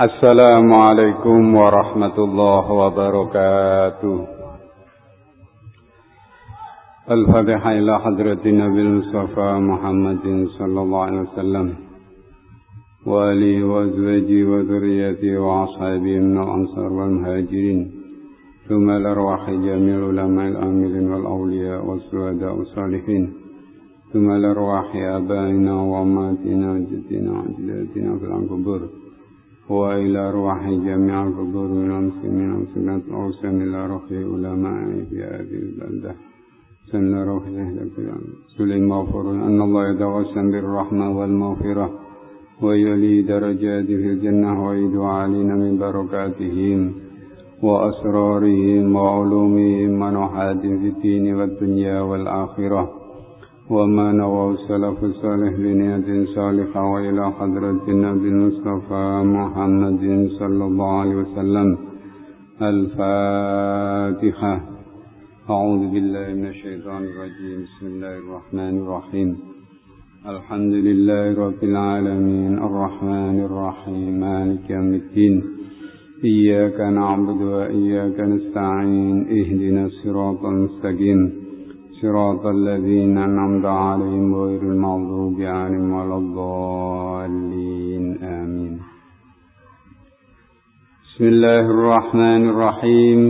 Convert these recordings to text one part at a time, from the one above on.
السلام عليكم ورحمة الله وبركاته. الفاتحة إلى حضرة النبي المصطفى محمد صلى الله عليه وسلم وآله وأزواجه وذريته وأصحابه من الأنصار والمهاجرين ثم الأرواح جميع العلماء الآمرين والأولياء والسعداء والصالحين ثم الأرواح أبائنا وأماتنا وجدتنا وجداتنا في الأنقبور وإلى أرواح جميع القبور من المسلمين والمسلمات الأوسن إلى روح علماء في هذه البلدة. سن روح سليم مغفور أن الله يتوسم بالرحمة والمغفرة ويلي درجات في الجنة ويدعو علينا من بركاتهم وأسرارهم وعلومهم ونحات في الدين والدنيا والآخرة. وما نوى السلف الصالح لنية صالحة وإلى حضرة النبي المصطفى محمد صلى الله عليه وسلم. الفاتحة. أعوذ بالله من الشيطان الرجيم. بسم الله الرحمن الرحيم. الحمد لله رب العالمين. الرحمن الرحيم. مالك يوم الدين. إياك نعبد وإياك نستعين. اهدنا الصراط المستقيم. صراط الذين أنعمت عليهم غير المغضوب عليهم ولا الضالين. آمين. بسم الله الرحمن الرحيم.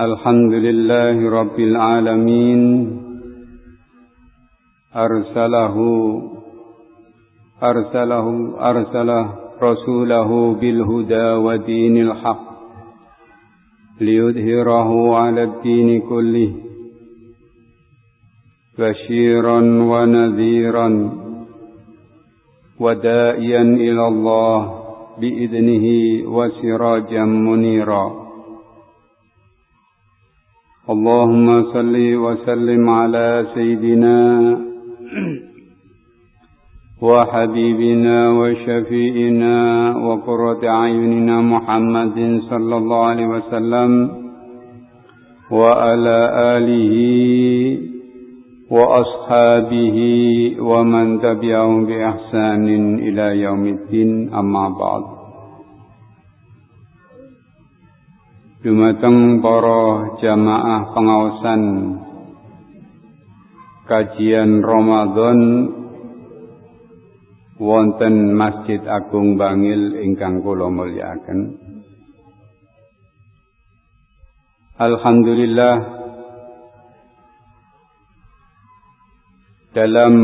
الحمد لله رب العالمين. أرسله أرسله أرسله رسوله بالهدى ودين الحق. ليظهره على الدين كله بشيرا ونذيرا ودائيا إلى الله بإذنه وسراجا منيرا. اللهم صل وسلم على سيدنا وحبيبنا وشفيئنا وقرة أعيننا محمد صلى الله عليه وسلم وعلى آله وأصحابه ومن تبعهم بإحسان إلى يوم الدين. أما بعد. Dumateng para jamaah pengawasan kajian Ramadan wonten Masjid Agung Bangil ingkang kula mulyakaken. Alhamdulillah dalam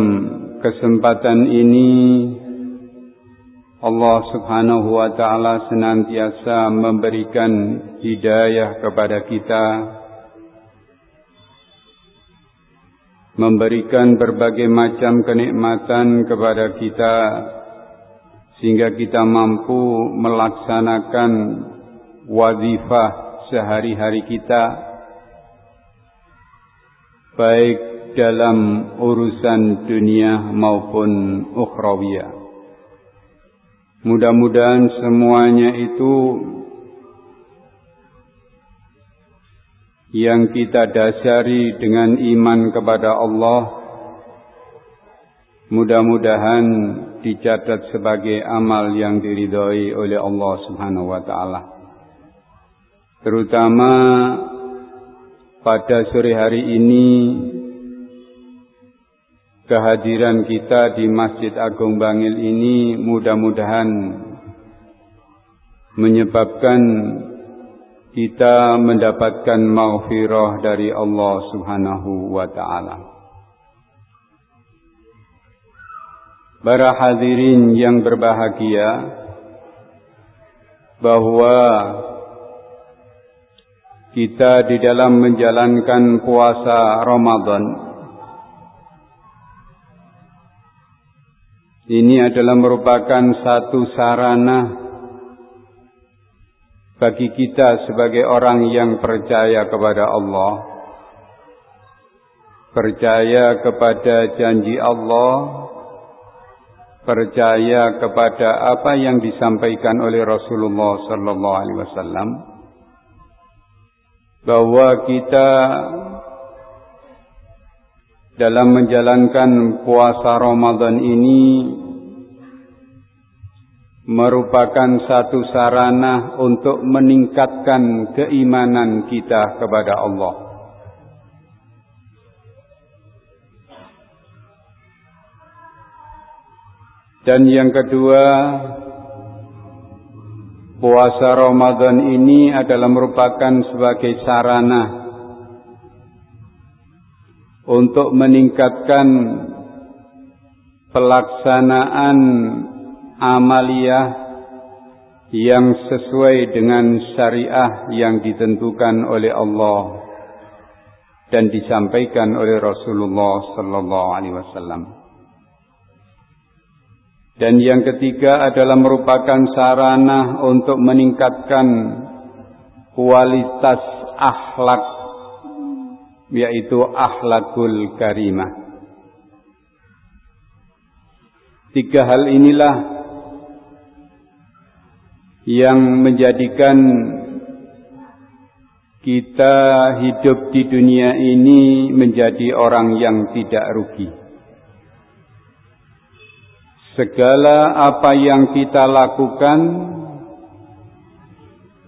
kesempatan ini Allah Subhanahu wa taala senantiasa memberikan hidayah kepada kita memberikan berbagai macam kenikmatan kepada kita sehingga kita mampu melaksanakan wazifah sehari-hari kita baik dalam urusan dunia maupun ukhrawiyah. Mudah-mudahan semuanya itu yang kita dasari dengan iman kepada Allah mudah-mudahan dicatat sebagai amal yang diridhoi oleh Allah Subhanahu wa taala. Terutama pada sore hari ini kehadiran kita di Masjid Agung Bangil ini mudah-mudahan menyebabkan kita mendapatkan maghfirah dari Allah Subhanahu wa taala. Para hadirin yang berbahagia bahwa kita di dalam menjalankan puasa Ramadan ini adalah merupakan satu sarana bagi kita sebagai orang yang percaya kepada Allah, percaya kepada janji Allah, percaya kepada apa yang disampaikan oleh Rasulullah sallallahu alaihi wasallam bahwa kita dalam menjalankan puasa Ramadan ini merupakan satu sarana untuk meningkatkan keimanan kita kepada Allah. Dan yang kedua, puasa Ramadan ini adalah merupakan sebagai sarana untuk meningkatkan pelaksanaan amaliyah yang sesuai dengan syariah yang ditentukan oleh Allah dan disampaikan oleh Rasulullah sallallahu alaihi wasallam. Dan yang ketiga adalah merupakan sarana untuk meningkatkan kualitas akhlak yaitu akhlakul karimah. Tiga hal inilah yang menjadikan kita hidup di dunia ini menjadi orang yang tidak rugi. Segala apa yang kita lakukan,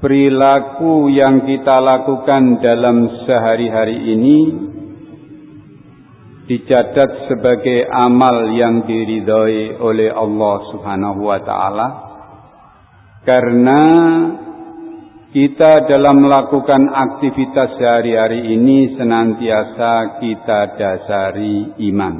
perilaku yang kita lakukan dalam sehari-hari ini dicatat sebagai amal yang diridhoi oleh Allah Subhanahu wa taala karena kita dalam melakukan aktivitas sehari-hari ini senantiasa kita dasari iman.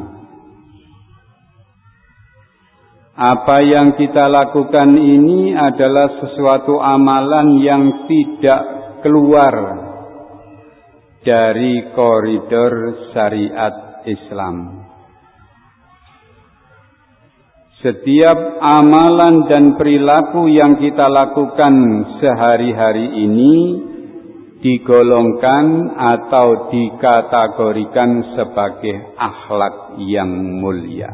Apa yang kita lakukan ini adalah sesuatu amalan yang tidak keluar dari koridor syariat Islam. Setiap amalan dan perilaku yang kita lakukan sehari-hari ini digolongkan atau dikategorikan sebagai akhlak yang mulia.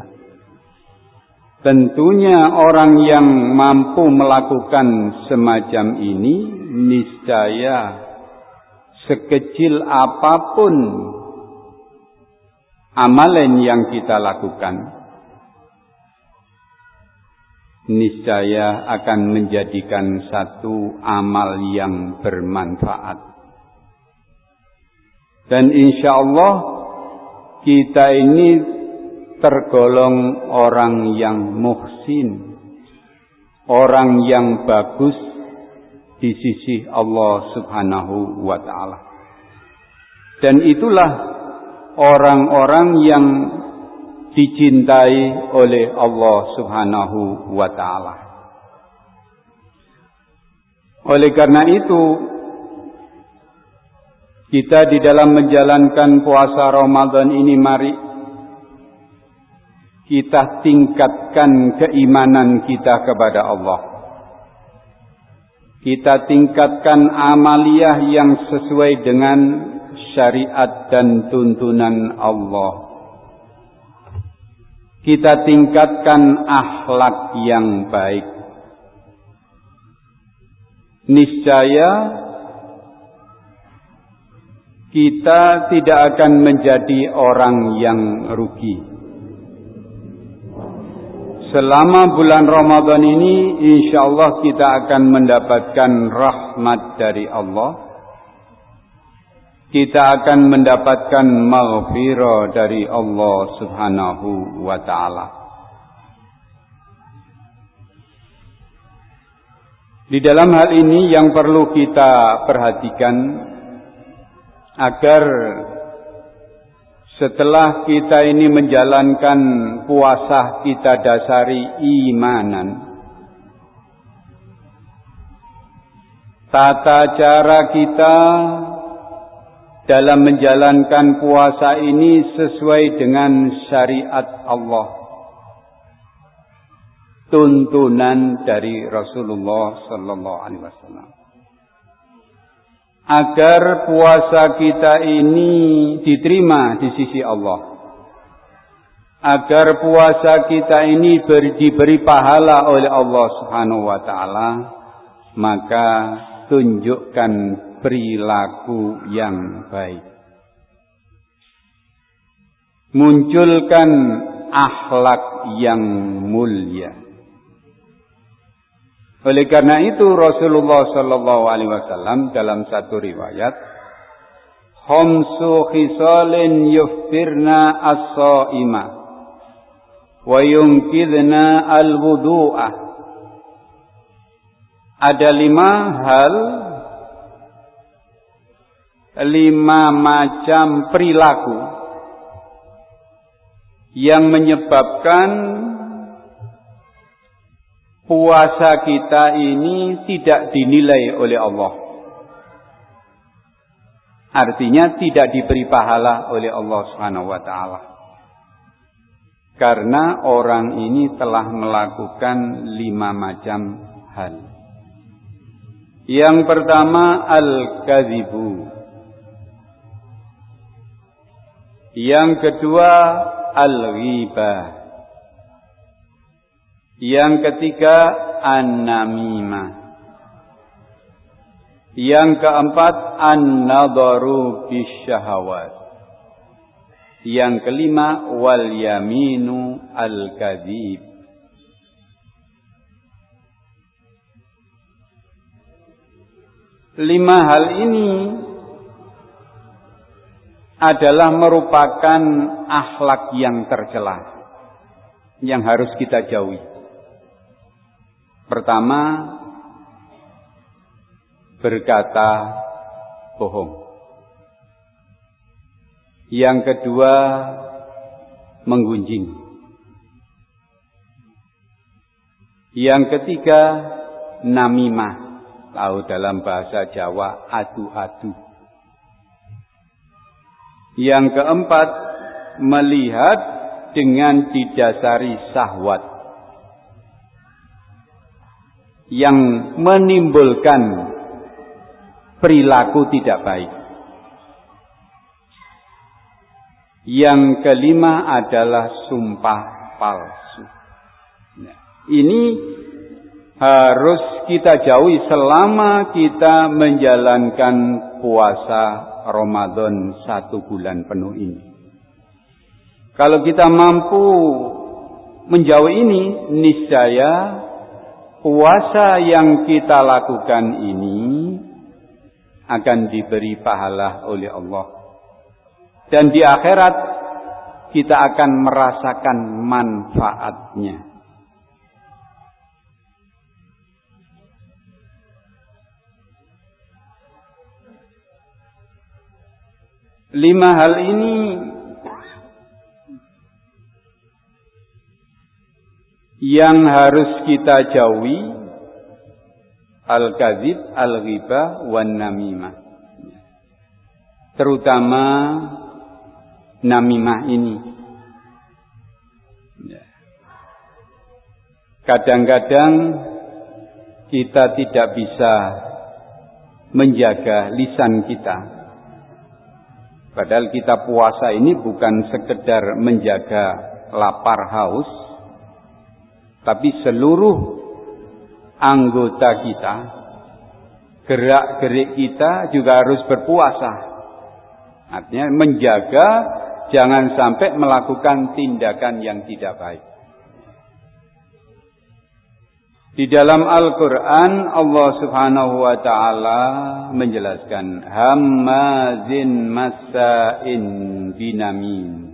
Tentunya orang yang mampu melakukan semacam ini niscaya sekecil apa pun amalan yang kita lakukan niscaya akan menjadikan satu amal yang bermanfaat. Dan insya Allah kita ini tergolong orang yang muhsin, orang yang bagus di sisi Allah Subhanahu wa taala. Dan itulah orang-orang yang dicintai oleh Allah Subhanahu wa taala. Oleh karena itu kita di dalam menjalankan puasa Ramadan ini mari kita tingkatkan keimanan kita kepada Allah. Kita tingkatkan amaliyah yang sesuai dengan syariat dan tuntunan Allah kita tingkatkan akhlak yang baik. Niscaya kita tidak akan menjadi orang yang rugi. Selama bulan Ramadan ini insya Allah kita akan mendapatkan rahmat dari Allah kita akan mendapatkan maghfirah dari Allah Subhanahu wa taala. Di dalam hal ini yang perlu kita perhatikan agar setelah kita ini menjalankan puasa kita dasari imanan. Tata cara kita dalam menjalankan puasa ini sesuai dengan syariat Allah. Tuntunan dari Rasulullah sallallahu alaihi wasallam. Agar puasa kita ini diterima di sisi Allah. Agar puasa kita ini diberi pahala oleh Allah Subhanahu wa taala, maka tunjukkan perilaku yang baik. Munculkan akhlak yang mulia. Oleh karena itu Rasulullah Shallallahu Alaihi Wasallam dalam satu riwayat, Homsu khisalin yuftirna as-sa'ima wa yumkidna al-wudu'ah. Ada lima hal, lima macam perilaku yang menyebabkan puasa kita ini tidak dinilai oleh Allah. Artinya tidak diberi pahala oleh Allah Subhanahu wa taala. Karena orang ini telah melakukan lima macam hal. Yang pertama al-kadzibu. Yang kedua al-ghibah. Yang ketiga an-namimah. Yang keempat an-nadaru bisyahawat. Yang kelima wal yaminu al-kadzib. Lima hal ini adalah merupakan akhlak yang tercela yang harus kita jauhi. Pertama, berkata bohong. Yang kedua, menggunjing. Yang ketiga, namimah. Tahu dalam bahasa Jawa, adu-adu. Yang keempat, melihat dengan didasari sahwat yang menimbulkan perilaku tidak baik. Yang kelima adalah sumpah palsu. Nah, ini harus kita jauhi selama kita menjalankan puasa Ramadan satu bulan penuh ini. Kalau kita mampu menjauhi ini, niscaya puasa yang kita lakukan ini akan diberi pahala oleh Allah. Dan di akhirat kita akan merasakan manfaatnya. Lima hal ini yang harus kita jauhi al-kadzib, al-ghibah, wan namimah. Terutama namimah ini. Kadang-kadang kita tidak bisa menjaga lisan kita. Padahal kita puasa ini bukan sekedar menjaga lapar haus, tapi seluruh anggota kita, gerak-gerik kita juga harus berpuasa. Artinya menjaga jangan sampai melakukan tindakan yang tidak baik. Di dalam Al-Quran Allah subhanahu wa ta'ala menjelaskan Hammazin masa'in binamin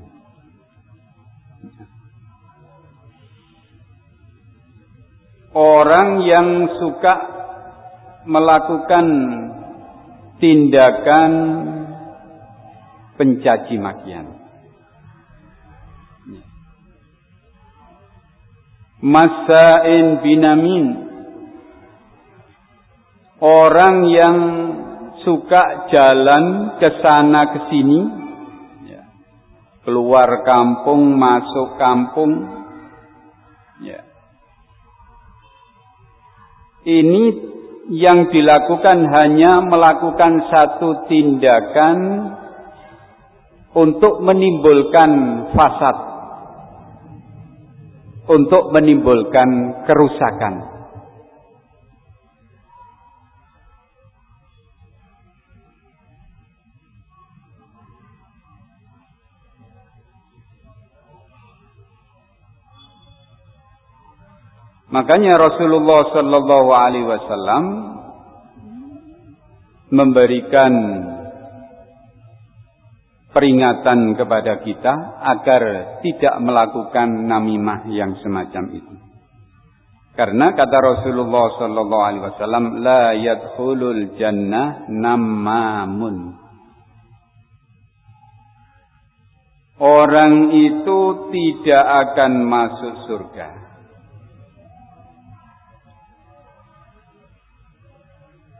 orang yang suka melakukan tindakan pencaci makian. Masa'in binamin Orang yang suka jalan ke sana ke sini ya. keluar kampung masuk kampung ya ini yang dilakukan hanya melakukan satu tindakan untuk menimbulkan fasad, untuk menimbulkan kerusakan. Makanya Rasulullah sallallahu alaihi wasallam memberikan peringatan kepada kita agar tidak melakukan namimah yang semacam itu. Karena kata Rasulullah sallallahu alaihi wasallam la yadkhulul jannah namamun. Orang itu tidak akan masuk surga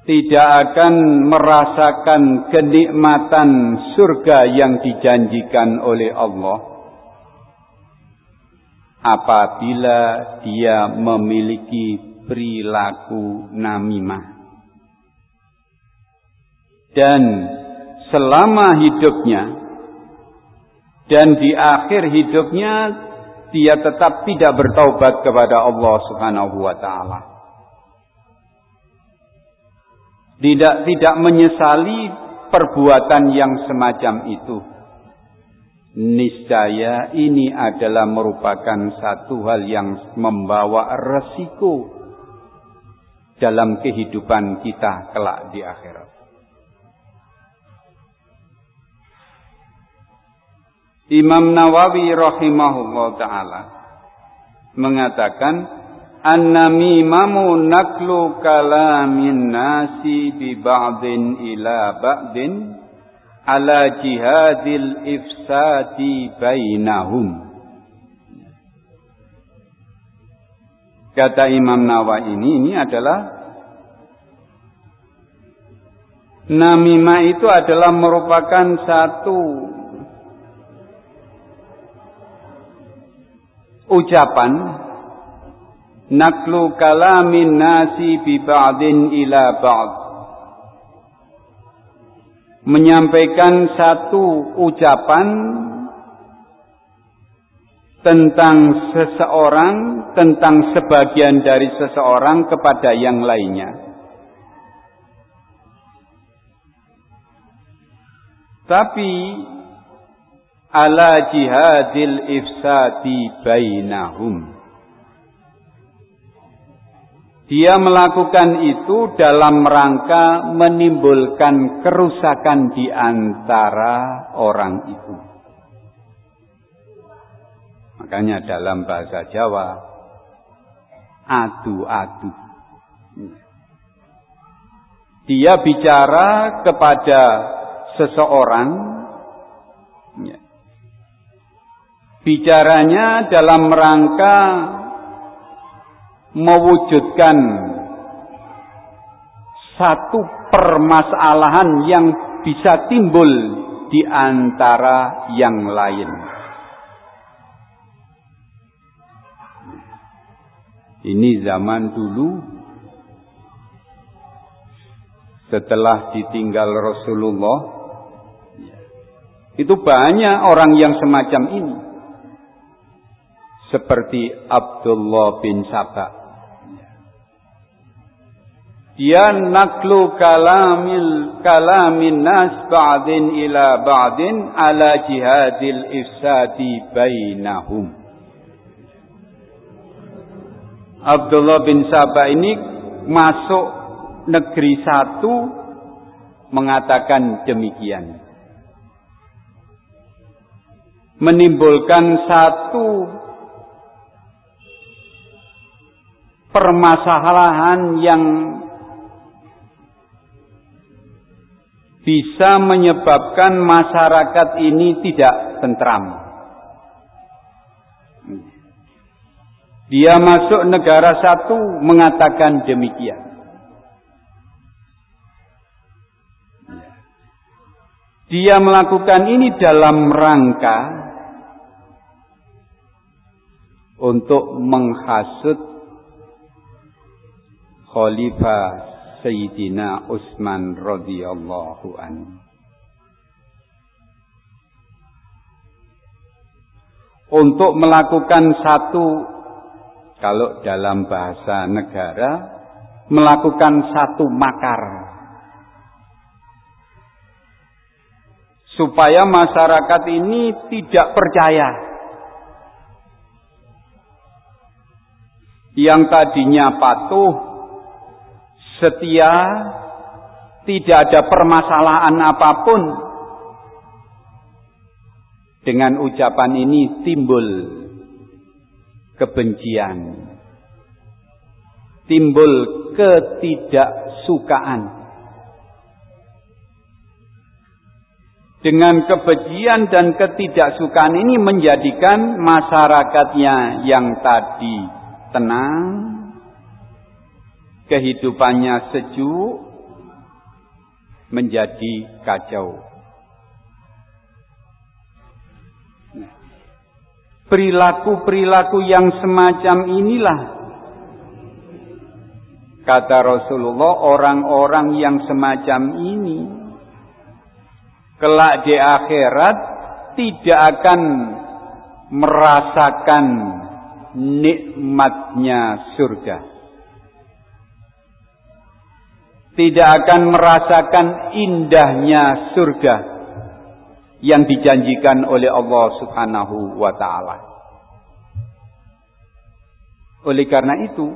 tidak akan merasakan kenikmatan surga yang dijanjikan oleh Allah apabila dia memiliki perilaku namimah. Dan selama hidupnya dan di akhir hidupnya dia tetap tidak bertaubat kepada Allah Subhanahu wa taala tidak tidak menyesali perbuatan yang semacam itu. Niscaya ini adalah merupakan satu hal yang membawa resiko dalam kehidupan kita kelak di akhirat. Imam Nawawi rahimahullah taala mengatakan An-namimamu naklu kalamin nasi bi ba'din ila ba'din ala jihadil ifsati bainahum. Kata Imam Nawawi ini, ini adalah Namimah itu adalah merupakan satu ucapan naklu kalamin nasi bi ba'din ila ba'd. Menyampaikan satu ucapan tentang seseorang tentang sebagian dari seseorang kepada yang lainnya. Tapi ala jihadil ifsadi bainahum dia melakukan itu dalam rangka menimbulkan kerusakan di antara orang itu. Makanya dalam bahasa Jawa, adu-adu. Dia bicara kepada seseorang, bicaranya dalam rangka mewujudkan satu permasalahan yang bisa timbul di antara yang lain. Ini zaman dulu. Setelah ditinggal Rasulullah itu banyak orang yang semacam ini. Seperti Abdullah bin Sabah dia naklu kalamil kalamin nas ba'din ila ba'din ala jihadil ifsadi bainahum. Abdullah bin Sabah ini masuk negeri satu mengatakan demikian. Menimbulkan satu permasalahan yang bisa menyebabkan masyarakat ini tidak tentram. Dia masuk negara satu mengatakan demikian. Dia melakukan ini dalam rangka untuk menghasut Khalifah Sayyidina Utsman radhiyallahu anhu. Untuk melakukan satu kalau dalam bahasa negara melakukan satu makar supaya masyarakat ini tidak percaya yang tadinya patuh, setia, tidak ada permasalahan apa pun. Dengan ucapan ini timbul kebencian, timbul ketidaksukaan. Dengan kebencian dan ketidaksukaan ini menjadikan masyarakatnya yang tadi tenang, kehidupannya sejuk, menjadi kacau. Perilaku-perilaku yang semacam inilah kata Rasulullah orang-orang yang semacam ini kelak di akhirat tidak akan merasakan nikmatnya surga. Tidak akan merasakan indahnya surga yang dijanjikan oleh Allah Subhanahu wa taala. Oleh karena itu,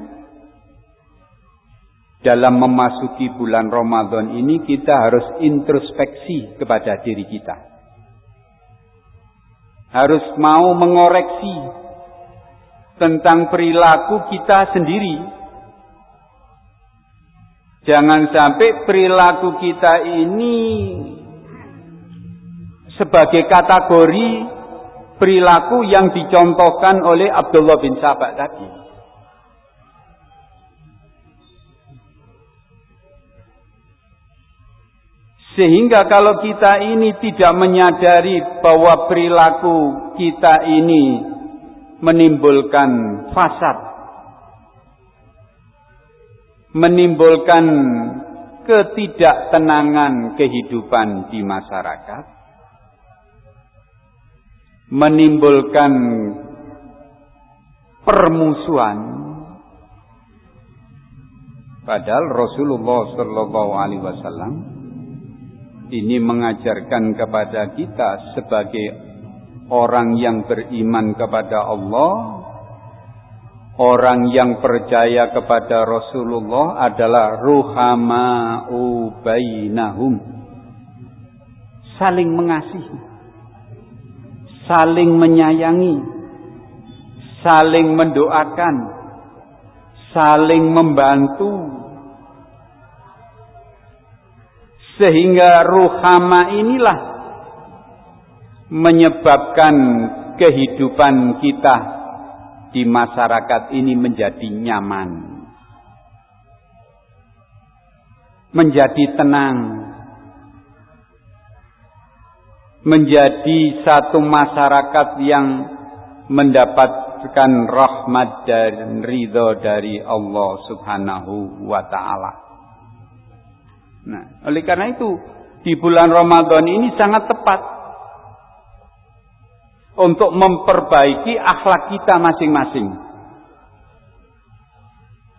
dalam memasuki bulan Ramadan ini kita harus introspeksi kepada diri kita. Harus mau mengoreksi tentang perilaku kita sendiri. Jangan sampai perilaku kita ini sebagai kategori perilaku yang dicontohkan oleh Abdullah bin Sabak tadi. Sehingga kalau kita ini tidak menyadari bahwa perilaku kita ini menimbulkan fasad, menimbulkan ketidaktenangan kehidupan di masyarakat, menimbulkan permusuhan. Padahal Rasulullah Shallallahu Alaihi Wasallam ini mengajarkan kepada kita sebagai orang yang beriman kepada Allah, orang yang percaya kepada Rasulullah adalah ruhama'u bainahum. Saling mengasihi, saling menyayangi, saling mendoakan, saling membantu. Sehingga ruhama inilah menyebabkan kehidupan kita di masyarakat ini menjadi nyaman. Menjadi tenang. Menjadi satu masyarakat yang mendapatkan rahmat dan ridho dari Allah subhanahu wa ta'ala. Nah, oleh karena itu, di bulan Ramadan ini sangat tepat untuk memperbaiki akhlak kita masing-masing.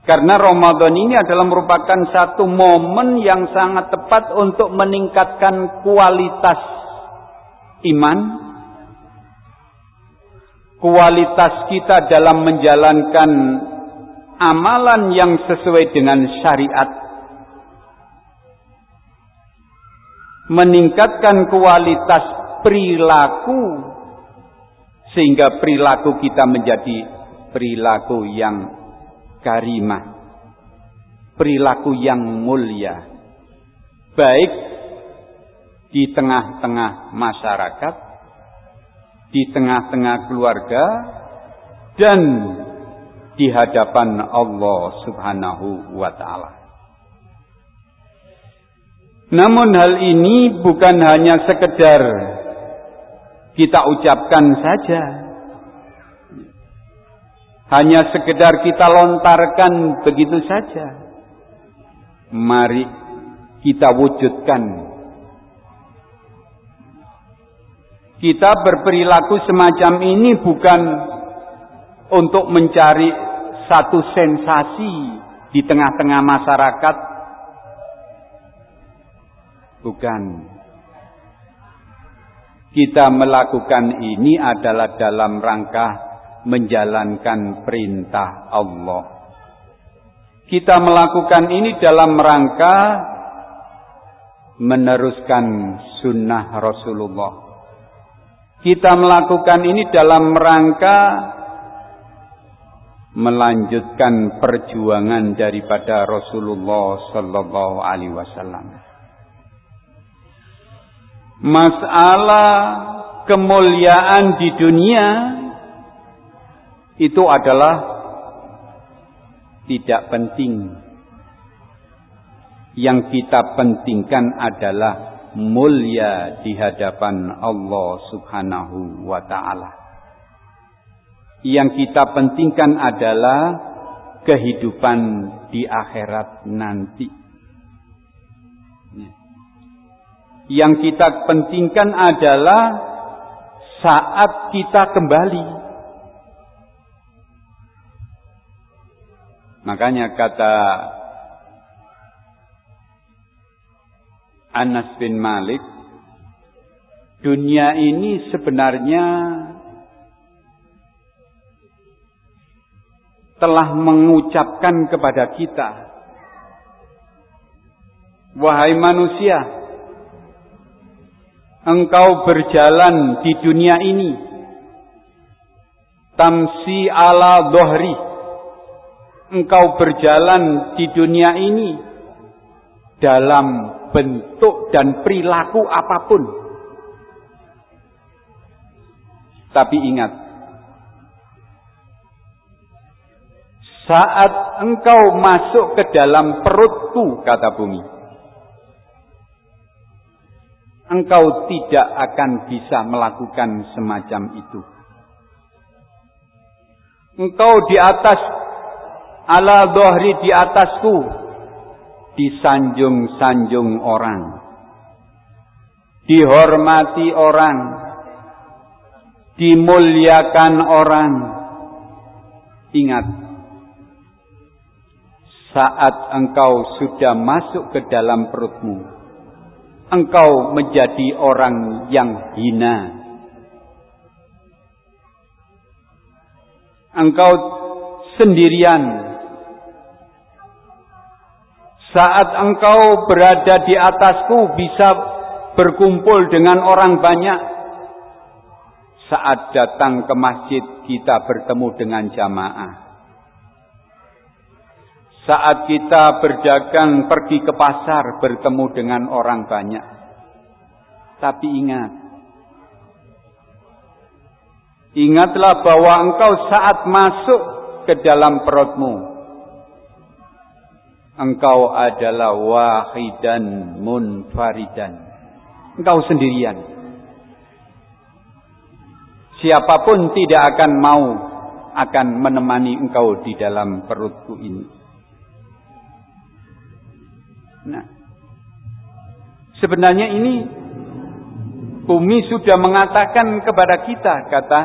Karena Ramadan ini adalah merupakan satu momen yang sangat tepat untuk meningkatkan kualitas iman, kualitas kita dalam menjalankan amalan yang sesuai dengan syariat, meningkatkan kualitas perilaku sehingga perilaku kita menjadi perilaku yang karimah. Perilaku yang mulia. Baik di tengah-tengah masyarakat, di tengah-tengah keluarga, dan di hadapan Allah Subhanahu wa Ta'ala. Namun, hal ini bukan hanya sekedar kita ucapkan saja. Hanya sekedar kita lontarkan begitu saja. Mari kita wujudkan. Kita berperilaku semacam ini bukan untuk mencari satu sensasi di tengah-tengah masyarakat. Bukan kita melakukan ini adalah dalam rangka menjalankan perintah Allah. Kita melakukan ini dalam rangka meneruskan sunnah Rasulullah. Kita melakukan ini dalam rangka melanjutkan perjuangan daripada Rasulullah sallallahu alaihi wasallam. Masalah kemuliaan di dunia itu adalah tidak penting. Yang kita pentingkan adalah mulia di hadapan Allah Subhanahu wa taala. Yang kita pentingkan adalah kehidupan di akhirat nanti. Yang kita pentingkan adalah saat kita kembali. Makanya kata Anas bin Malik, dunia ini sebenarnya telah mengucapkan kepada kita, "Wahai manusia, engkau berjalan di dunia ini, tamsi ala dohri, engkau berjalan di dunia ini dalam bentuk dan perilaku apa pun. Tapi ingat, Saat engkau masuk ke dalam perutku, kata bumi. Engkau tidak akan bisa melakukan semacam itu. Engkau di atas, ala dohri di atasku, disanjung-sanjung orang. Dihormati orang. Dimuliakan orang. Ingat, saat engkau sudah masuk ke dalam perutmu, engkau menjadi orang yang hina. Engkau sendirian. Saat engkau berada di atasku bisa berkumpul dengan orang banyak. Saat datang ke masjid kita bertemu dengan jamaah. Saat kita berdagang pergi ke pasar bertemu dengan orang banyak. Tapi ingat. Ingatlah bahwa engkau saat masuk ke dalam perutmu. Engkau adalah wahidan munfaridan. Engkau sendirian. Siapa pun tidak akan mau akan menemani engkau di dalam perutku ini. Nah, sebenarnya ini bumi sudah mengatakan kepada kita, kata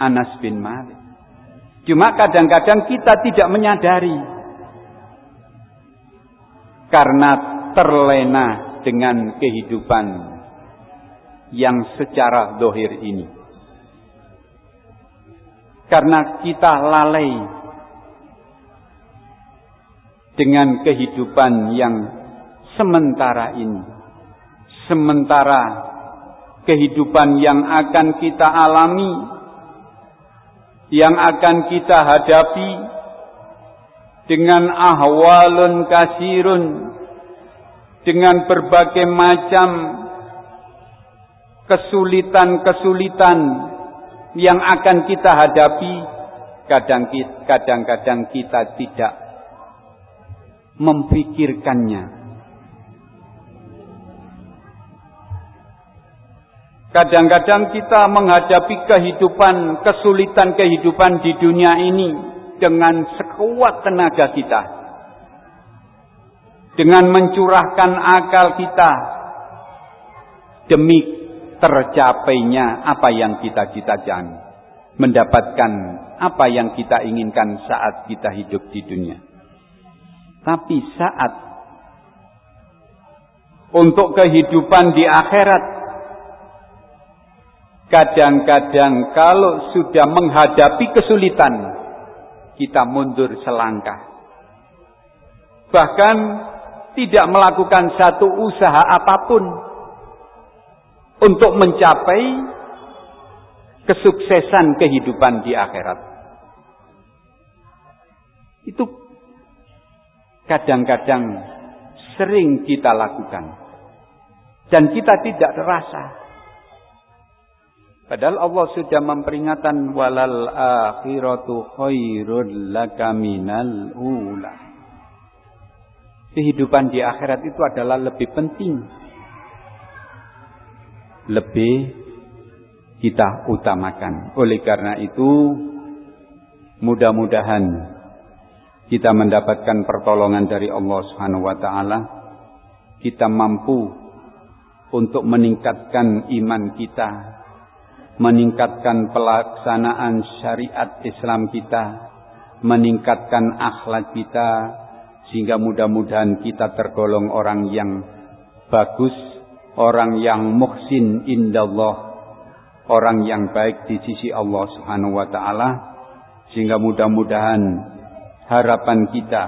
Anas bin Malik. Cuma kadang-kadang kita tidak menyadari. Karena terlena dengan kehidupan yang secara dohir ini. Karena kita lalai dengan kehidupan yang sementara ini. Sementara kehidupan yang akan kita alami, yang akan kita hadapi dengan ahwalun kasirun, dengan berbagai macam kesulitan-kesulitan yang akan kita hadapi, kadang-kadang kita tidak memfikirkannya. Kadang-kadang kita menghadapi kehidupan, kesulitan kehidupan di dunia ini dengan sekuat tenaga kita. Dengan mencurahkan akal kita demi tercapainya apa yang kita cita-citakan. Mendapatkan apa yang kita inginkan saat kita hidup di dunia. Tapi saat untuk kehidupan di akhirat, kadang-kadang kalau sudah menghadapi kesulitan, kita mundur selangkah. Bahkan tidak melakukan satu usaha apa pun untuk mencapai kesuksesan kehidupan di akhirat. Itu kadang-kadang sering kita lakukan. Dan kita tidak terasa. Padahal Allah sudah memperingatkan walal akhiratu khairul laka minal ula. Kehidupan di akhirat itu adalah lebih penting. Lebih kita utamakan. Oleh karena itu, mudah-mudahan kita mendapatkan pertolongan dari Allah Subhanahu wa taala. Kita mampu untuk meningkatkan iman kita, meningkatkan pelaksanaan syariat Islam kita, meningkatkan akhlak kita, sehingga mudah-mudahan kita tergolong orang yang bagus, orang yang muhsin indallah, orang yang baik di sisi Allah Subhanahu wa taala, sehingga mudah-mudahan harapan kita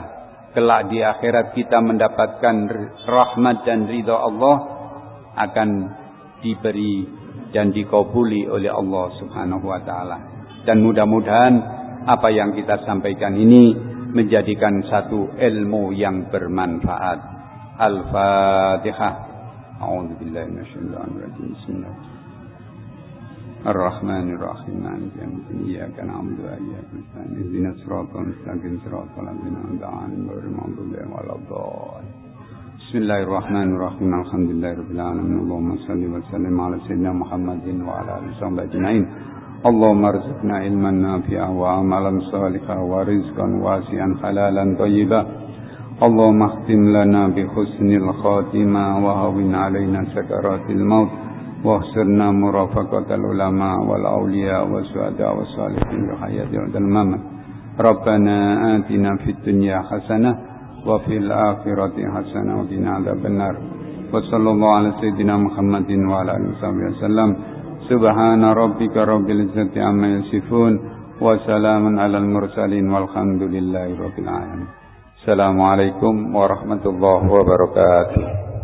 kelak di akhirat kita mendapatkan rahmat dan ridha Allah akan diberi dan dikabuli oleh Allah Subhanahu wa taala. Dan mudah-mudahan apa yang kita sampaikan ini menjadikan satu ilmu yang bermanfaat. Al-Fatihah. الرحمن الرحيم مالك يوم الدين إياك نعبد وإياك نستعين اهدنا الصراط المستقيم صراط الذين أنعمت عليهم غير المغضوب عليهم ولا الضالين. بسم الله الرحمن الرحيم الحمد لله رب العالمين اللهم صل وسلم على سيدنا محمد وعلى آله وصحبه أجمعين. اللهم ارزقنا علما نافعا وعملا صالحا ورزقا واسعا حلالا طيبا. اللهم اختم لنا بحسن الخاتمة وهون علينا سكرات الموت. واحسرنا مرافقة العلماء والأولياء والشهداء والصالحين بحياة الممات. ربنا آتنا في الدنيا حسنة وفي الآخرة حسنة وقنا عذاب النار. وصلى الله على سيدنا محمد وعلى آله وصحبه وسلم. سبحان ربك رب العزة عما يصفون وسلام على المرسلين والحمد لله رب العالمين. السلام عليكم ورحمة الله وبركاته.